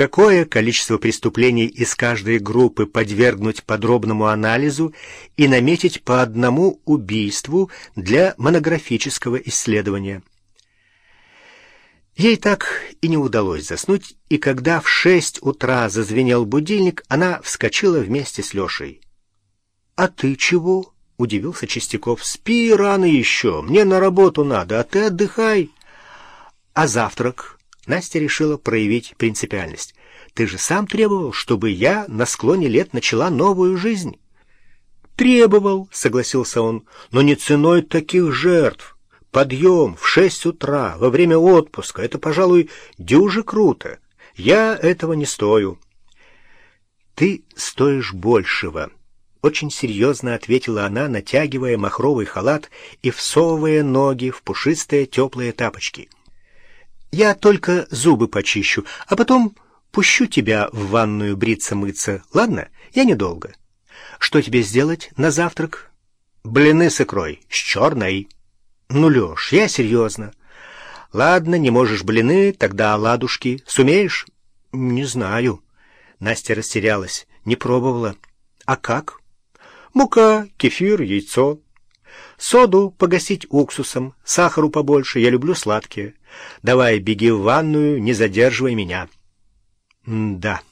какое количество преступлений из каждой группы подвергнуть подробному анализу и наметить по одному убийству для монографического исследования. Ей так и не удалось заснуть, и когда в шесть утра зазвенел будильник, она вскочила вместе с Лешей. «А ты чего?» — удивился Чистяков. «Спи рано еще, мне на работу надо, а ты отдыхай». «А завтрак?» Настя решила проявить принципиальность. «Ты же сам требовал, чтобы я на склоне лет начала новую жизнь». «Требовал», — согласился он, — «но не ценой таких жертв. Подъем в шесть утра во время отпуска — это, пожалуй, дюже круто. Я этого не стою». «Ты стоишь большего», — очень серьезно ответила она, натягивая махровый халат и всовывая ноги в пушистые теплые тапочки. «Я только зубы почищу, а потом пущу тебя в ванную бриться-мыться, ладно? Я недолго. Что тебе сделать на завтрак?» «Блины с икрой, с черной». «Ну, Леш, я серьезно». «Ладно, не можешь блины, тогда оладушки. Сумеешь?» «Не знаю». Настя растерялась, не пробовала. «А как?» «Мука, кефир, яйцо. Соду погасить уксусом, сахару побольше, я люблю сладкие. Давай, беги в ванную, не задерживай меня». М «Да».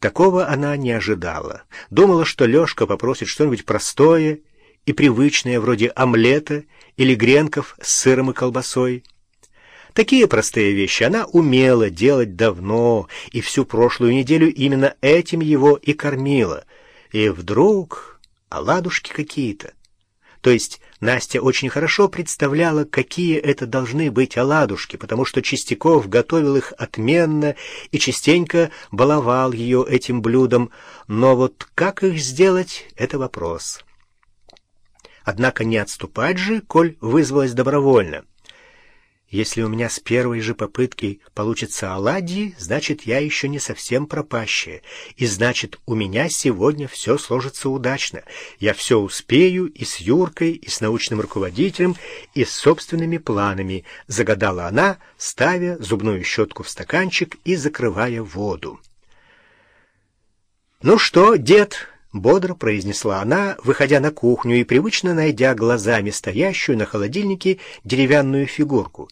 Такого она не ожидала. Думала, что Лешка попросит что-нибудь простое и привычное, вроде омлета или гренков с сыром и колбасой. Такие простые вещи она умела делать давно, и всю прошлую неделю именно этим его и кормила. И вдруг оладушки какие-то. То есть Настя очень хорошо представляла, какие это должны быть оладушки, потому что Чистяков готовил их отменно и частенько баловал ее этим блюдом, но вот как их сделать — это вопрос. Однако не отступать же, коль вызвалась добровольно. Если у меня с первой же попытки получится оладьи, значит, я еще не совсем пропащая, и значит, у меня сегодня все сложится удачно. Я все успею и с Юркой, и с научным руководителем, и с собственными планами, загадала она, ставя зубную щетку в стаканчик и закрывая воду. «Ну что, дед?» — бодро произнесла она, выходя на кухню и привычно найдя глазами стоящую на холодильнике деревянную фигурку.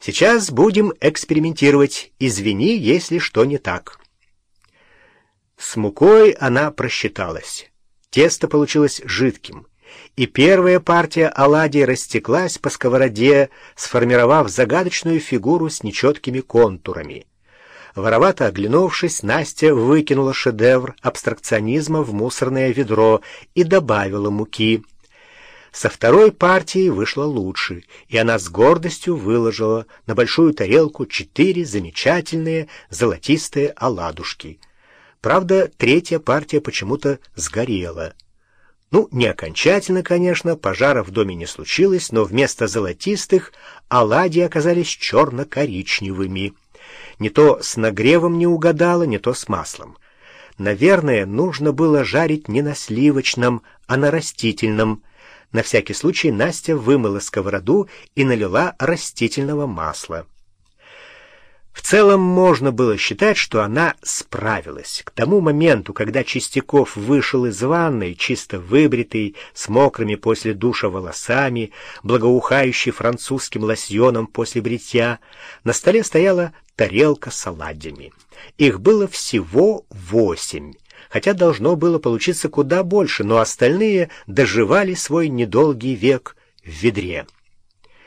«Сейчас будем экспериментировать. Извини, если что не так». С мукой она просчиталась. Тесто получилось жидким, и первая партия оладий растеклась по сковороде, сформировав загадочную фигуру с нечеткими контурами. Воровато оглянувшись, Настя выкинула шедевр абстракционизма в мусорное ведро и добавила муки. Со второй партией вышло лучше, и она с гордостью выложила на большую тарелку четыре замечательные золотистые оладушки. Правда, третья партия почему-то сгорела. Ну, не окончательно, конечно, пожара в доме не случилось, но вместо золотистых оладьи оказались черно-коричневыми. Не то с нагревом не угадала, не то с маслом. Наверное, нужно было жарить не на сливочном, а на растительном. На всякий случай Настя вымыла сковороду и налила растительного масла. В целом можно было считать, что она справилась. К тому моменту, когда Чистяков вышел из ванной, чисто выбритый, с мокрыми после душа волосами, благоухающий французским лосьоном после бритья, на столе стояла тарелка с оладьями. Их было всего восемь, хотя должно было получиться куда больше, но остальные доживали свой недолгий век в ведре.